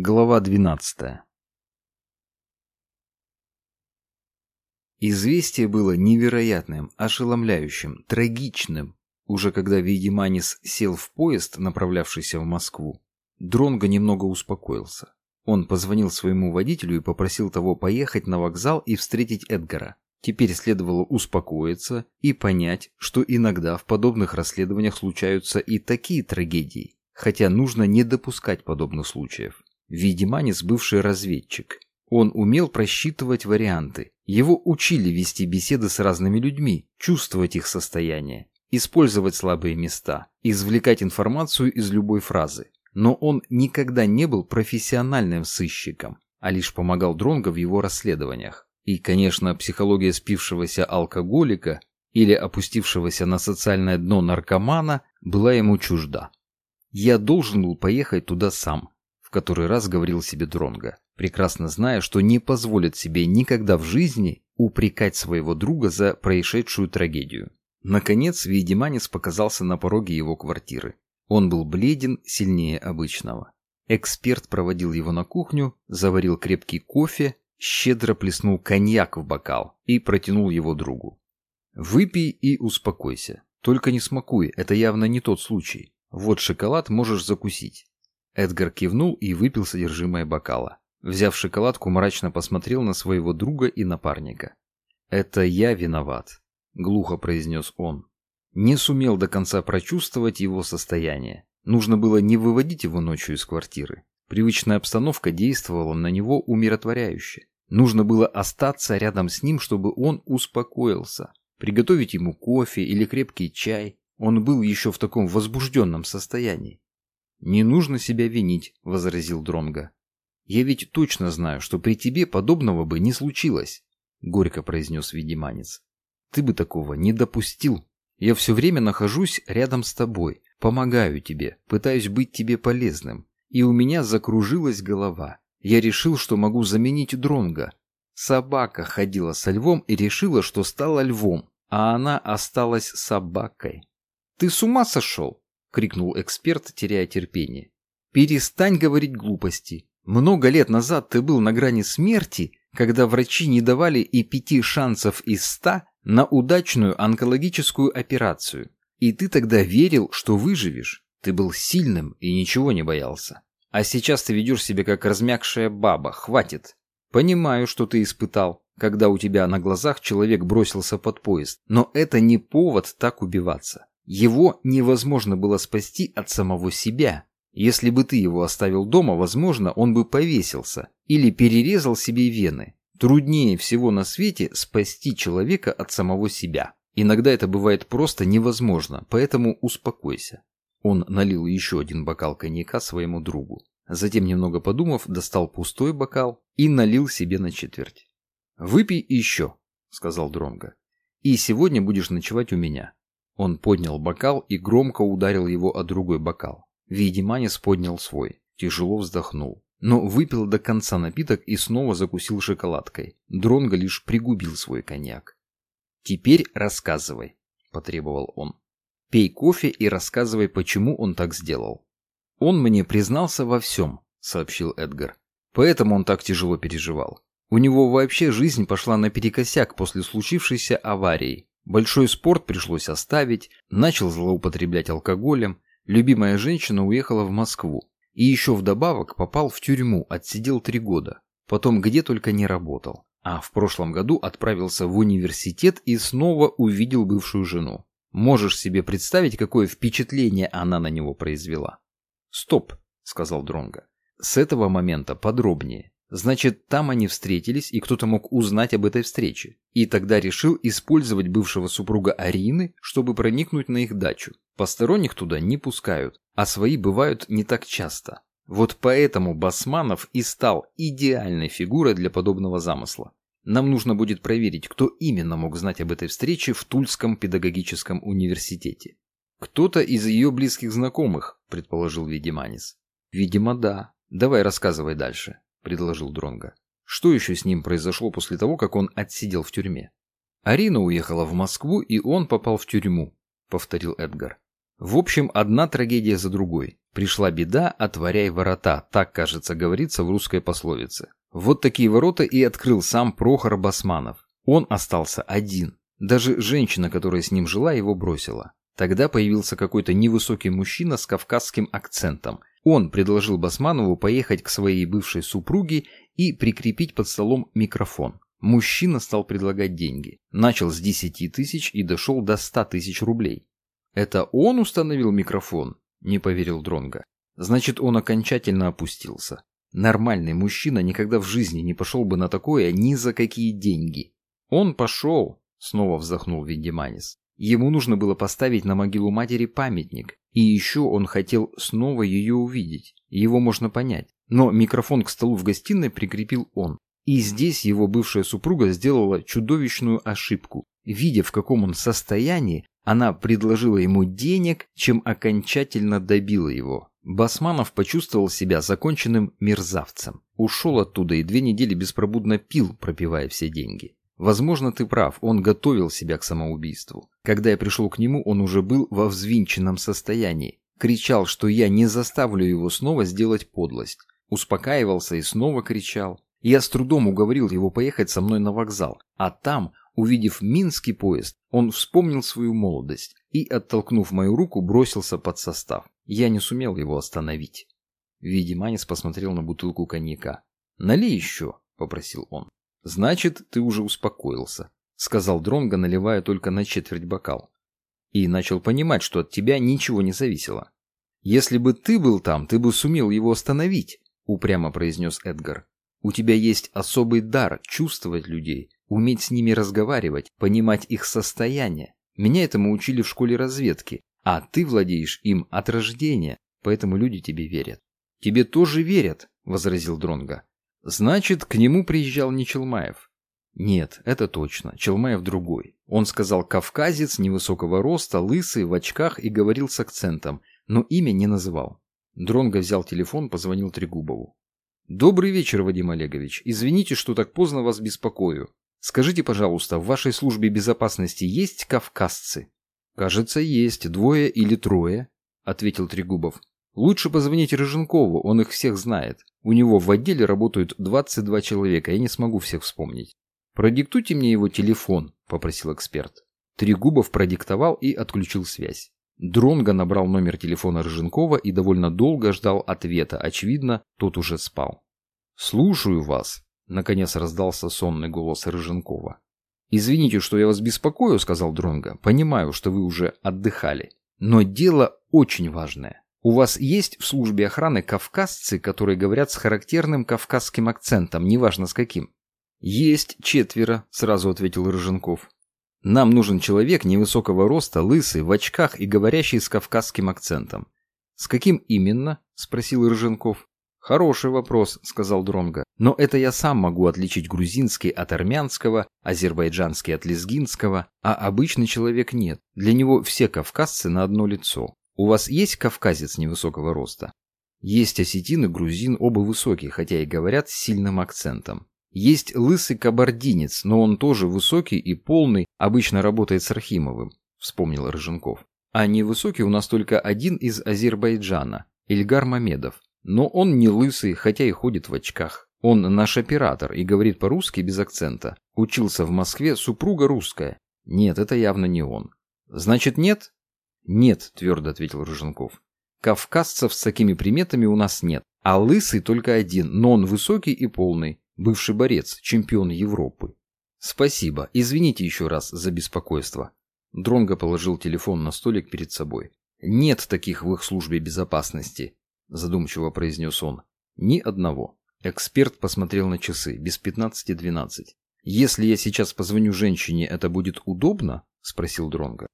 Глава 12 Известие было невероятным, ошеломляющим, трагичным. Уже когда Вейдеманис сел в поезд, направлявшийся в Москву, Дронго немного успокоился. Он позвонил своему водителю и попросил того поехать на вокзал и встретить Эдгара. Теперь следовало успокоиться и понять, что иногда в подобных расследованиях случаются и такие трагедии, хотя нужно не допускать подобных случаев. Видиманис бывший разведчик. Он умел просчитывать варианты. Его учили вести беседы с разными людьми, чувствовать их состояние, использовать слабые места, извлекать информацию из любой фразы. Но он никогда не был профессиональным сыщиком, а лишь помогал Дронго в его расследованиях. И, конечно, психология спившегося алкоголика или опустившегося на социальное дно наркомана была ему чужда. «Я должен был поехать туда сам», в который раз говорил себе Дронга, прекрасно зная, что не позволит себе никогда в жизни упрекать своего друга за происшедшую трагедию. Наконец, Вейдеманец показался на пороге его квартиры. Он был бледен сильнее обычного. Эксперт проводил его на кухню, заварил крепкий кофе, щедро плеснул коньяк в бокал и протянул его другу. «Выпей и успокойся. Только не смакуй, это явно не тот случай. Вот шоколад можешь закусить. Эдгар кивнул и выпил содержимое бокала. Взяв шоколадку, мрачно посмотрел на своего друга и напарника. «Это я виноват», — глухо произнес он. Не сумел до конца прочувствовать его состояние. Нужно было не выводить его ночью из квартиры. Привычная обстановка действовала на него умиротворяюще. Нужно было остаться рядом с ним, чтобы он успокоился. Приготовить ему кофе или крепкий чай. Он был еще в таком возбужденном состоянии. «Не нужно себя винить», — возразил Дронга. «Я ведь точно знаю, что при тебе подобного бы не случилось», — горько произнес Ведиманец. «Ты бы такого не допустил. Я все время нахожусь рядом с тобой, помогаю тебе, пытаюсь быть тебе полезным. И у меня закружилась голова. Я решил, что могу заменить Дронга. Собака ходила со львом и решила, что стала львом, а она осталась собакой. Ты с ума сошел? — крикнул эксперт, теряя терпение. «Перестань говорить глупости. Много лет назад ты был на грани смерти, когда врачи не давали и пяти шансов из ста на удачную онкологическую операцию. И ты тогда верил, что выживешь. Ты был сильным и ничего не боялся. А сейчас ты ведешь себя как размягшая баба. Хватит. Понимаю, что ты испытал, когда у тебя на глазах человек бросился под поезд. Но это не повод так убиваться. Его невозможно было спасти от самого себя. Если бы ты его оставил дома, возможно, он бы повесился или перерезал себе вены. Труднее всего на свете спасти человека от самого себя. Иногда это бывает просто невозможно, поэтому успокойся. Он налил еще один бокал коньяка своему другу. Затем, немного подумав, достал пустой бокал и налил себе на четверть. «Выпей еще», — сказал Дронго. «И сегодня будешь ночевать у меня. Он поднял бокал и громко ударил его о другой бокал. Видиманис поднял свой, тяжело вздохнул. Но выпил до конца напиток и снова закусил шоколадкой. Дронго лишь пригубил свой коньяк. «Теперь рассказывай», — потребовал он. «Пей кофе и рассказывай, почему он так сделал». «Он мне признался во всем», — сообщил Эдгар. «Поэтому он так тяжело переживал. У него вообще жизнь пошла наперекосяк после случившейся аварии. Большой спорт пришлось оставить, начал злоупотреблять алкоголем, любимая женщина уехала в Москву. И еще вдобавок попал в тюрьму, отсидел три года. Потом где только не работал. А в прошлом году отправился в университет и снова увидел бывшую жену. Можешь себе представить, какое впечатление она на него произвела? «Стоп», — сказал Дронга. «С этого момента подробнее. Значит, там они встретились, и кто-то мог узнать об этой встрече. И тогда решил использовать бывшего супруга Арины, чтобы проникнуть на их дачу. Посторонних туда не пускают, а свои бывают не так часто. Вот поэтому Басманов и стал идеальной фигурой для подобного замысла. Нам нужно будет проверить, кто именно мог знать об этой встрече в Тульском педагогическом университете. «Кто-то из ее близких знакомых», – предположил Видиманис. «Видимо, да. Давай рассказывай дальше» предложил Дронга. Что еще с ним произошло после того, как он отсидел в тюрьме? Арина уехала в Москву, и он попал в тюрьму, повторил Эдгар. В общем, одна трагедия за другой. Пришла беда, отворяй ворота, так, кажется, говорится в русской пословице. Вот такие ворота и открыл сам Прохор Басманов. Он остался один. Даже женщина, которая с ним жила, его бросила. Тогда появился какой-то невысокий мужчина с кавказским акцентом. Он предложил Басманову поехать к своей бывшей супруге и прикрепить под столом микрофон. Мужчина стал предлагать деньги. Начал с 10 тысяч и дошел до 100 тысяч рублей. «Это он установил микрофон?» – не поверил Дронга. «Значит, он окончательно опустился. Нормальный мужчина никогда в жизни не пошел бы на такое ни за какие деньги». «Он пошел», – снова вздохнул Виндиманис. Ему нужно было поставить на могилу матери памятник, и еще он хотел снова ее увидеть. Его можно понять. Но микрофон к столу в гостиной прикрепил он. И здесь его бывшая супруга сделала чудовищную ошибку. Видя, в каком он состоянии, она предложила ему денег, чем окончательно добила его. Басманов почувствовал себя законченным мерзавцем. Ушел оттуда и две недели беспробудно пил, пропивая все деньги. Возможно, ты прав, он готовил себя к самоубийству. Когда я пришел к нему, он уже был во взвинченном состоянии. Кричал, что я не заставлю его снова сделать подлость. Успокаивался и снова кричал. Я с трудом уговорил его поехать со мной на вокзал, а там, увидев минский поезд, он вспомнил свою молодость и, оттолкнув мою руку, бросился под состав. Я не сумел его остановить. Видиманец посмотрел на бутылку коньяка. «Налей еще», — попросил он. «Значит, ты уже успокоился», — сказал Дронго, наливая только на четверть бокал. И начал понимать, что от тебя ничего не зависело. «Если бы ты был там, ты бы сумел его остановить», — упрямо произнес Эдгар. У тебя есть особый дар чувствовать людей, уметь с ними разговаривать, понимать их состояние. Меня этому учили в школе разведки, а ты владеешь им от рождения, поэтому люди тебе верят. Тебе тоже верят, возразил Дронга. Значит, к нему приезжал не Челмаев. Нет, это точно, Челмаев другой. Он сказал кавказец, невысокого роста, лысый, в очках и говорил с акцентом, но имя не называл. Дронго взял телефон, позвонил Трегубову. «Добрый вечер, Вадим Олегович. Извините, что так поздно вас беспокою. Скажите, пожалуйста, в вашей службе безопасности есть кавказцы?» «Кажется, есть. Двое или трое», — ответил Трегубов. «Лучше позвоните Рыженкову, он их всех знает. У него в отделе работают 22 человека, я не смогу всех вспомнить». «Продиктуйте мне его телефон», — попросил эксперт. Трегубов продиктовал и отключил связь. Дронго набрал номер телефона Рыженкова и довольно долго ждал ответа. Очевидно, тот уже спал. «Слушаю вас», — наконец раздался сонный голос Рыженкова. «Извините, что я вас беспокою», — сказал Дронго. «Понимаю, что вы уже отдыхали. Но дело очень важное. У вас есть в службе охраны кавказцы, которые говорят с характерным кавказским акцентом, неважно с каким?» «Есть четверо», — сразу ответил Рыженков. Нам нужен человек невысокого роста, лысый, в очках и говорящий с кавказским акцентом. С каким именно? спросил Рыженков. Хороший вопрос, сказал Дронга. Но это я сам могу отличить грузинский от армянского, азербайджанский от лезгинского, а обычный человек нет. Для него все кавказцы на одно лицо. У вас есть кавказец невысокого роста? Есть осетин и грузин, оба высокие, хотя и говорят с сильным акцентом. Есть лысый кабардинец, но он тоже высокий и полный, обычно работает с Архимовым, вспомнил Рыженков. А невысокий у нас только один из Азербайджана, Ильгар Мамедов. Но он не лысый, хотя и ходит в очках. Он наш оператор и говорит по-русски без акцента. Учился в Москве, супруга русская. Нет, это явно не он. Значит, нет? Нет, твердо ответил Рыженков. Кавказцев с такими приметами у нас нет. А лысый только один, но он высокий и полный бывший борец, чемпион Европы. Спасибо, извините еще раз за беспокойство. Дронго положил телефон на столик перед собой. Нет таких в их службе безопасности, задумчиво произнес он. Ни одного. Эксперт посмотрел на часы, без пятнадцати двенадцать. Если я сейчас позвоню женщине, это будет удобно? спросил Дронго.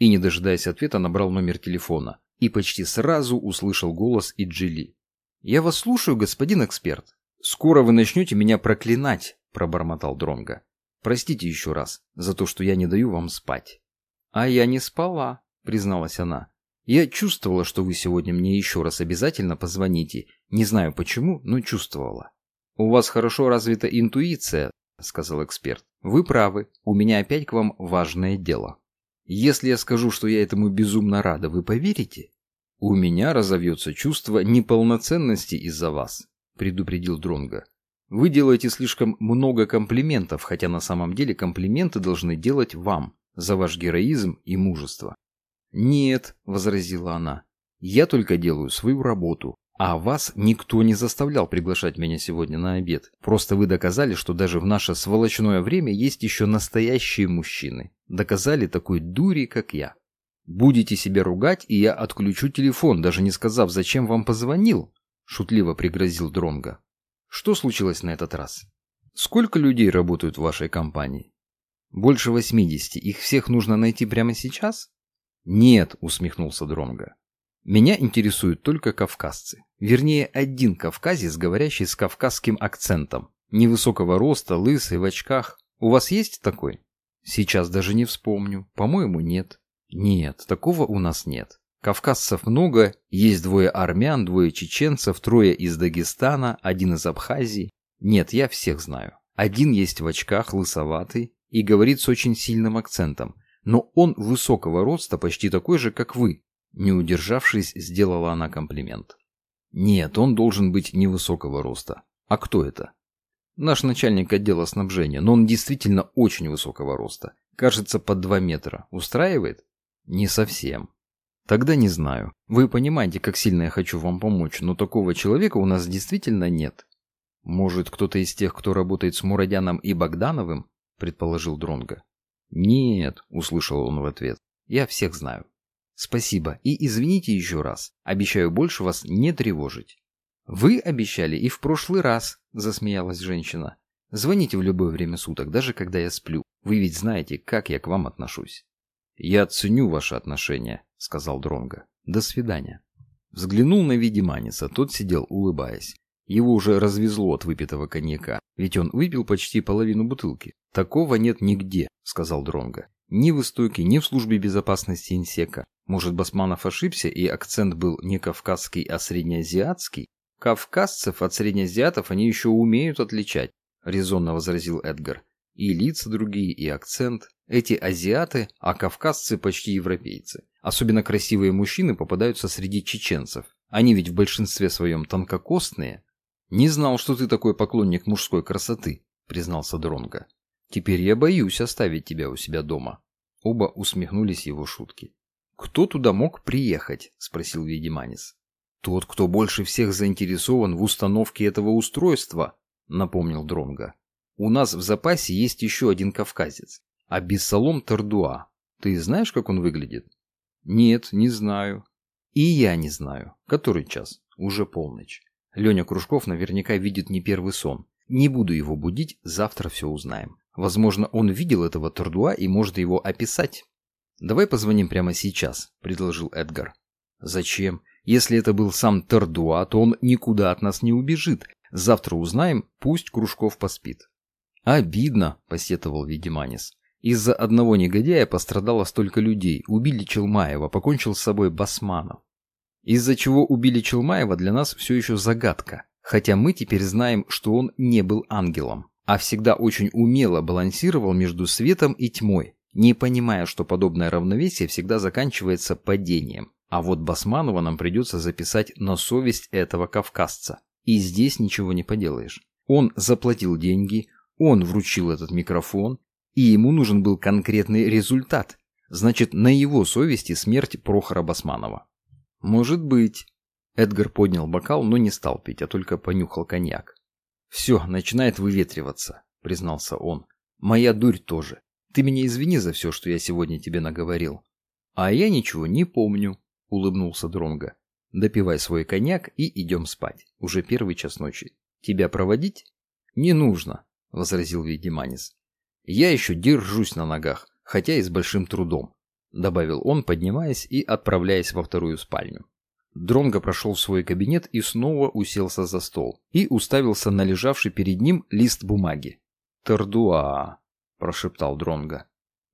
И не дожидаясь ответа, набрал номер телефона и почти сразу услышал голос Иджили. «Я вас слушаю, господин эксперт». «Скоро вы начнете меня проклинать», — пробормотал Дронга. «Простите еще раз за то, что я не даю вам спать». «А я не спала», — призналась она. «Я чувствовала, что вы сегодня мне еще раз обязательно позвоните. Не знаю почему, но чувствовала». «У вас хорошо развита интуиция», — сказал эксперт. «Вы правы, у меня опять к вам важное дело. Если я скажу, что я этому безумно рада, вы поверите?» У меня разовьется чувство неполноценности из-за вас, предупредил Дронга. Вы делаете слишком много комплиментов, хотя на самом деле комплименты должны делать вам за ваш героизм и мужество. Нет, возразила она. Я только делаю свою работу, а вас никто не заставлял приглашать меня сегодня на обед. Просто вы доказали, что даже в наше сволочное время есть еще настоящие мужчины. Доказали такой дури, как я. Будете себя ругать, и я отключу телефон, даже не сказав, зачем вам позвонил, шутливо пригрозил Дронга. Что случилось на этот раз? Сколько людей работают в вашей компании? Больше 80. Их всех нужно найти прямо сейчас? Нет, усмехнулся Дронга. Меня интересуют только кавказцы. Вернее, один кавказец, говорящий с кавказским акцентом. Невысокого роста, лысый, в очках. У вас есть такой? Сейчас даже не вспомню. По-моему, нет. Нет, такого у нас нет. Кавказцев много, есть двое армян, двое чеченцев, трое из Дагестана, один из Абхазии. Нет, я всех знаю. Один есть в очках, лысоватый, и говорит с очень сильным акцентом. Но он высокого роста, почти такой же, как вы. Не удержавшись, сделала она комплимент. Нет, он должен быть невысокого роста. А кто это? Наш начальник отдела снабжения, но он действительно очень высокого роста. Кажется, под 2 метра. Устраивает? Не совсем. Тогда не знаю. Вы понимаете, как сильно я хочу вам помочь, но такого человека у нас действительно нет. Может, кто-то из тех, кто работает с Мурадяном и Богдановым? Предположил Дронга. Нет, услышал он в ответ. Я всех знаю. Спасибо и извините еще раз. Обещаю больше вас не тревожить. Вы обещали и в прошлый раз, засмеялась женщина. Звоните в любое время суток, даже когда я сплю. Вы ведь знаете, как я к вам отношусь. «Я ценю ваши отношения», — сказал Дронго. «До свидания». Взглянул на Видиманиса, тот сидел, улыбаясь. Его уже развезло от выпитого коньяка, ведь он выпил почти половину бутылки. «Такого нет нигде», — сказал Дронго. «Ни в Истоке, ни в службе безопасности Инсека. Может, Басманов ошибся, и акцент был не кавказский, а среднеазиатский? Кавказцев от среднеазиатов они еще умеют отличать», — резонно возразил Эдгар. «И лица другие, и акцент. Эти азиаты, а кавказцы почти европейцы. Особенно красивые мужчины попадаются среди чеченцев. Они ведь в большинстве своем тонкокостные. Не знал, что ты такой поклонник мужской красоты, признался Дронга. Теперь я боюсь оставить тебя у себя дома. Оба усмехнулись его шутки. Кто туда мог приехать? спросил Ведиманис. Тот, кто больше всех заинтересован в установке этого устройства, напомнил Дронга. У нас в запасе есть еще один кавказец. А Тардуа, ты знаешь, как он выглядит? Нет, не знаю. И я не знаю. Который час? Уже полночь. Леня Кружков наверняка видит не первый сон. Не буду его будить, завтра все узнаем. Возможно, он видел этого Тардуа и может его описать. «Давай позвоним прямо сейчас», — предложил Эдгар. «Зачем? Если это был сам Тардуа, то он никуда от нас не убежит. Завтра узнаем, пусть Кружков поспит». «Обидно», — посетовал Видиманис. Из-за одного негодяя пострадало столько людей. Убили Челмаева, покончил с собой Басманов. Из-за чего убили Челмаева для нас все еще загадка. Хотя мы теперь знаем, что он не был ангелом, а всегда очень умело балансировал между светом и тьмой, не понимая, что подобное равновесие всегда заканчивается падением. А вот Басманова нам придется записать на совесть этого кавказца. И здесь ничего не поделаешь. Он заплатил деньги, он вручил этот микрофон, и ему нужен был конкретный результат. Значит, на его совести смерть Прохора Басманова. Может быть. Эдгар поднял бокал, но не стал пить, а только понюхал коньяк. Все, начинает выветриваться, признался он. Моя дурь тоже. Ты меня извини за все, что я сегодня тебе наговорил. А я ничего не помню, улыбнулся Дронга. Допивай свой коньяк и идем спать. Уже первый час ночи. Тебя проводить? Не нужно, возразил Ведиманис. Я еще держусь на ногах, хотя и с большим трудом, добавил он, поднимаясь и отправляясь во вторую спальню. Дронго прошел в свой кабинет и снова уселся за стол и уставился на лежавший перед ним лист бумаги. «Тордуа», – прошептал Дронго.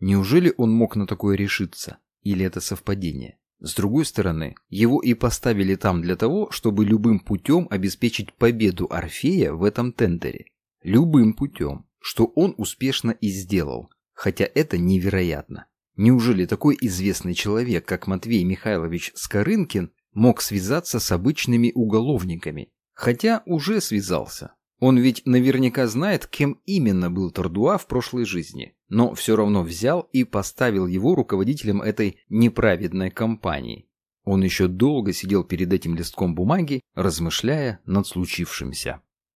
Неужели он мог на такое решиться? Или это совпадение? С другой стороны, его и поставили там для того, чтобы любым путем обеспечить победу Орфея в этом тендере. Любым путем что он успешно и сделал, хотя это невероятно. Неужели такой известный человек, как Матвей Михайлович Скорынкин, мог связаться с обычными уголовниками. Хотя уже связался. Он ведь наверняка знает, кем именно был Тордуа в прошлой жизни, но все равно взял и поставил его руководителем этой неправедной компании. Он еще долго сидел перед этим листком бумаги, размышляя над случившимся.